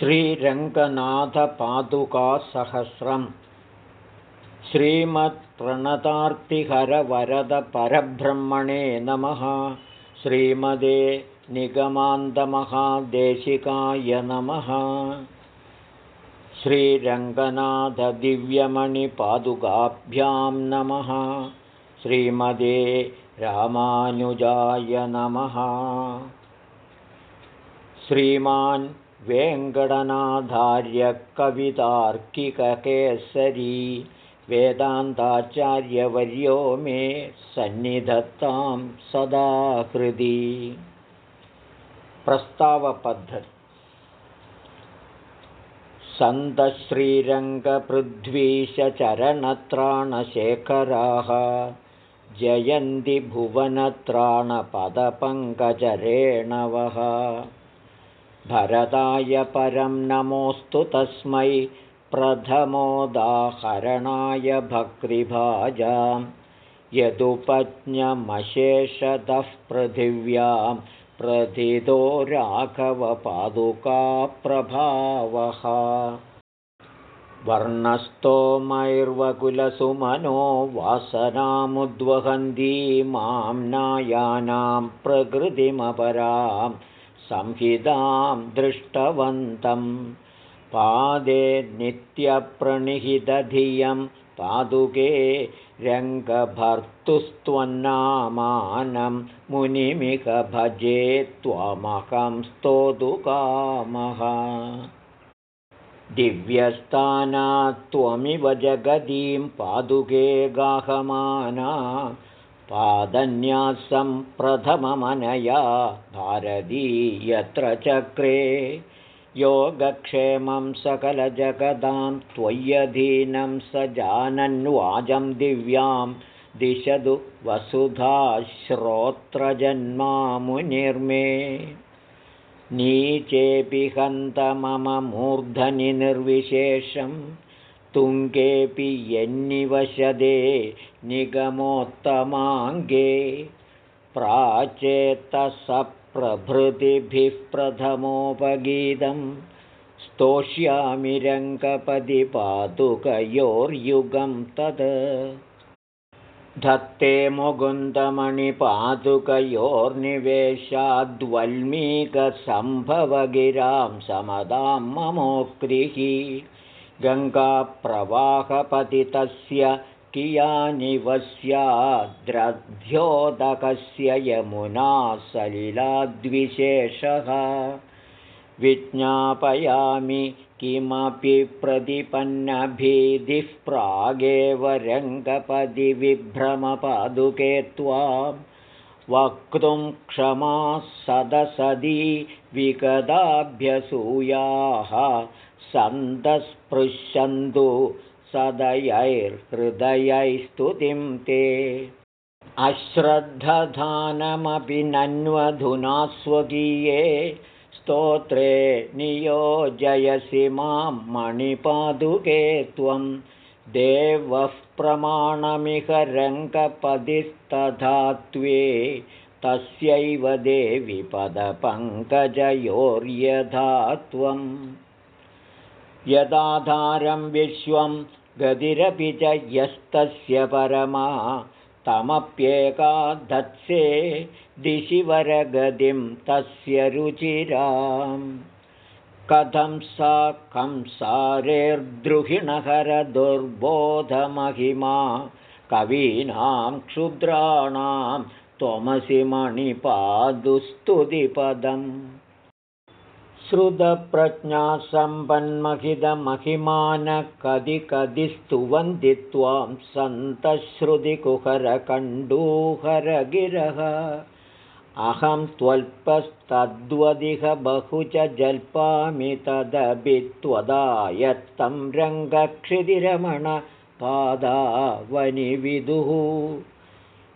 श्रीरङ्गनाथपादुकासहस्रम्। श्रीमत्प्रणतार्तिहरवरदपरब्रह्मणे नमः। श्रीमदे निगमान्दमहादेशिकाय नमः। श्रीरङ्गनाथदिव्यमणिपादुकाभ्यां नमः। श्रीमदे रामानुजाय नमः। श्रीमान् वेङ्कटनाथार्यकवितार्किककेसरी वेदान्ताचार्यवर्यो मे सन्निधत्तां सदा हृदि प्रस्तावपद्धति। सन्तश्रीरङ्गपृथ्वीशचरणत्राणशेखराः जयन्ति भुवनत्राणपदपङ्कजरेणवः भरताय परं नमोऽस्तु तस्मै प्रथमोदाहरणाय भक्तिभाजां। यदुपज्ञमशेषतः पृथिव्यां प्रथितो राघवपादुकाप्रभावः वर्णस्तोमैर्वकुलसुमनो वासनामुद्वहन्ती मां नायानां प्रकृतिमपरां संहितां दृष्टवन्तं। पादे नित्यप्रणिहितधियं। पादुके रङ्गभर्तुस्त्वन्नामानं। मुनिमिह भजे त्वमहं स्तोतुकामः। दिव्यस्थानात्त्वमिव जगदीं। पादुके गाहमाना पादन्यासं प्रथममनया भारती यत्र चक्रे योगक्षेमं सकलजगदां त्वय्यधीनं स जानन्वाजं दिव्यां दिशतु वसुधाश्रोत्रजन्मामुनिर्मे नीचेऽपि हन्त मम मूर्धनि निर्विशेषं तुङ्गेऽपि यन्निवशदे निगमोत्तमाङ्गे प्राचेतसप्रभृतिभिः प्रथमोपगीतं स्तोष्यामि रङ्गपदिपादुकयोर्युगं तद् धत्ते मुकुन्दमणिपादुकयोर्निवेशाद्वल्मीकसम्भवगिरां समदां ममोक्तिः गङ्गाप्रवाहपतितस्य कियानि वस्याद्रध्योदकस्य यमुना सलिलाद्विशेषः विज्ञापयामि किमपि प्रतिपन्नभीतिः प्रागेव रङ्गपदिविभ्रमपादुके त्वां वक्तुं क्षमा सदसदी विगदाभ्यसूयाः सन्तस्पृशन्तु सदयैर्हृदयैस्तुतिं ते। अश्रद्धधानमपि नन्वधुना स्वकीये स्तोत्रे नियोजयसि मां मणिपादुके त्वं। देवः प्रमाणमिह रङ्गपदिस्तथा त्वे तस्यैव देवि पदपङ्कजयोर्यथा त्वं यदाधारं विश्वं गतिरपि च यस्तस्य परमा तमप्येकाधत्से दिशिवरगतिं तस्य रुचिरां कथं सा कंसारेर्द्रुहिणहरदुर्बोधमहिमा कवीनां क्षुद्राणां त्वमसि मणिपादुस्तुतिपदम् श्रुतप्रज्ञासम्पन्महितमहिमान कदि स्तुवन्ति त्वां सन्तश्रुतिकुहरकण्डूहरगिरः अहं त्वल्पस्तद्वदिह बहु च जल्पामि तदपि त्वदायत्तं रङ्गक्षितिरमणपादावनिविदुः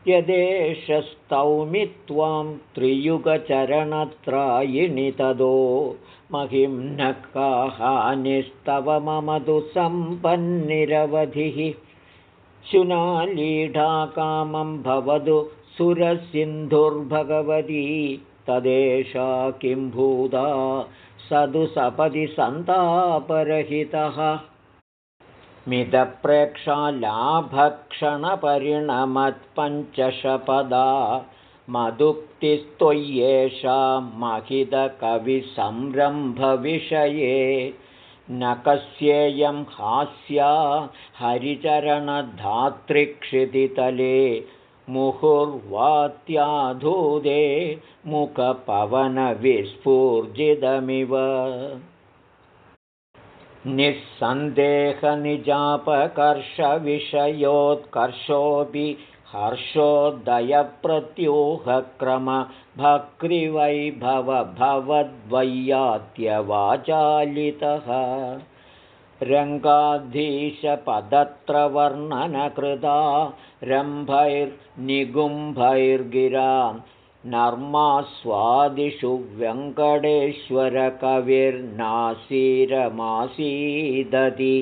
यदेष स्तौमि त्वां त्रियुगचरणत्रायिणि तदो। महिम्नकाहानिस्तव मम तु सम्पन्निरवधिः शुनालीढाकामं भवतु सुरसिन्धुर्भगवती। तदेषा किं भूता? स तु सपदि सन्तापरहितः मितप्रेक्षालाभक्षणपरिणमत्पञ्चशपदा मदुक्तिस्त्वय्येषा महितकविसंरम्भविषये न कस्येयं हास्या हरिचरणधातृक्षितितले मुहुर्वात्याधूदे मुखपवनविस्फूर्जितमिव निःसन्देहनिजापकर्षविषयोत्कर्षोऽपि हर्षोदयप्रत्यूहक्रमभक्रिवैभवद्वय्यात्यवाचालितः रङ्गाधीशपदत्रवर्णनकृता रम्भैर्निगुम्भैर्गिरा नर्मास्वादिषु व्यङ्कटेश्वरकविर्नासीरमासीदति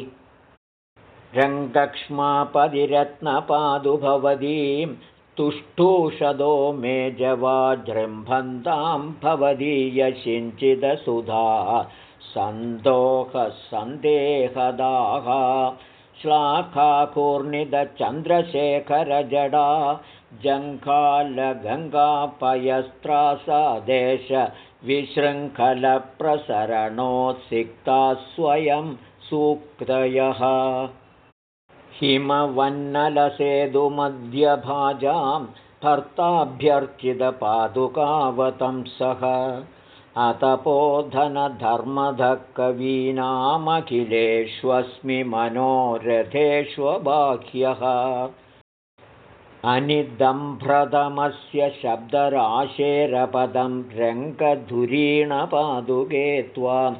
रङ्गक्ष्मापदिरत्नपादु भवतीं तुष्टुषदो मे जवाजृम्भन्तां भवदीयसिञ्चिदसुधा सन्दोहसन्देहदाः श्लाखाकूर्णिदचन्द्रशेखरजडा जङ्घालगङ्गापयस्त्रासादेशविशृङ्खलप्रसरणोत्सिक्ता स्वयं सूक्तयः। हिमवन्नलसेतुमध्यभाजां भर्ताभ्यर्चितपादुकावतंसः अतपोधनधर्मधः कवीनामखिलेष्वस्मि मनोरथेष्वबाह्यः अनिदम्भ्रतमस्य शब्दराशेरपदं रङ्गधुरीणपादुके त्वां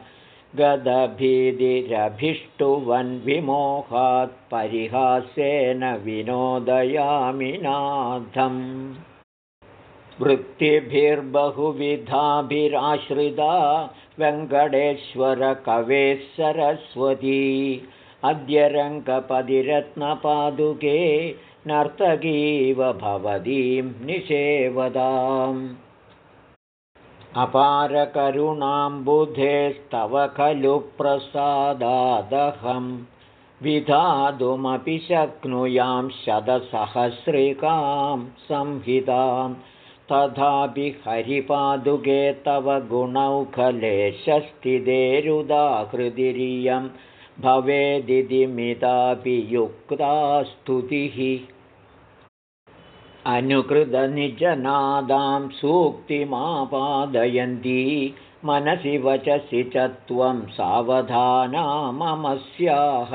गदभीतिरभिष्टुवन्विमोहात् परिहासेन विनोदयामि नाथम्। वृत्तिभिर्बहुविधाभिराश्रिता वेङ्कटेश्वरकवेः सरस्वती। अद्य रङ्गपदिरत्नपादुके नर्तकीव भवतीं निषेवदाम्। अपारकरुणाम्बुधेस्तव खलु प्रसादादहं। विधातुमपि शक्नुयां शतसहस्रिकां संहितां। तथापि हरिपादुके तव गुणौखलेशस्थितेरुदाहृदिरियं भवेदिति युक्ता स्तुतिः अनुकृतनिजनादां सूक्तिमापादयन्ती मनसि वचसि च त्वं सावधाना मम स्याः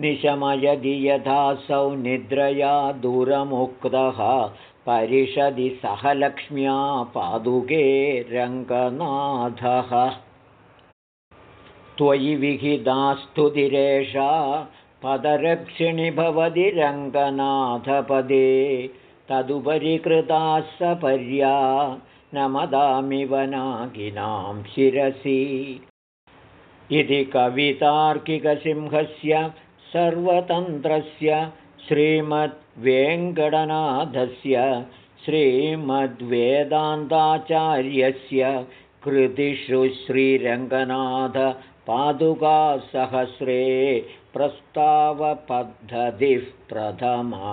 निशमयदि यथासौ निद्रया दूरमुक्तः परिषदि सह लक्ष्म्या पादुके रङ्गनाथः त्वयि विहितास्तुतिरेषा पदरक्षिणि भवति रङ्गनाथपदे तदुपरि कृता सपर्या नमदामिव नागिनां शिरसि। इति कवितार्किकसिंहस्य सर्वतन्त्रस्य श्रीमद्वेङ्कटनाथस्य श्रीमद्वेदान्ताचार्यस्य कृतिषु श्रीरङ्गनाथपादुकासहस्रे प्रस्तावपद्धतिः प्रथमा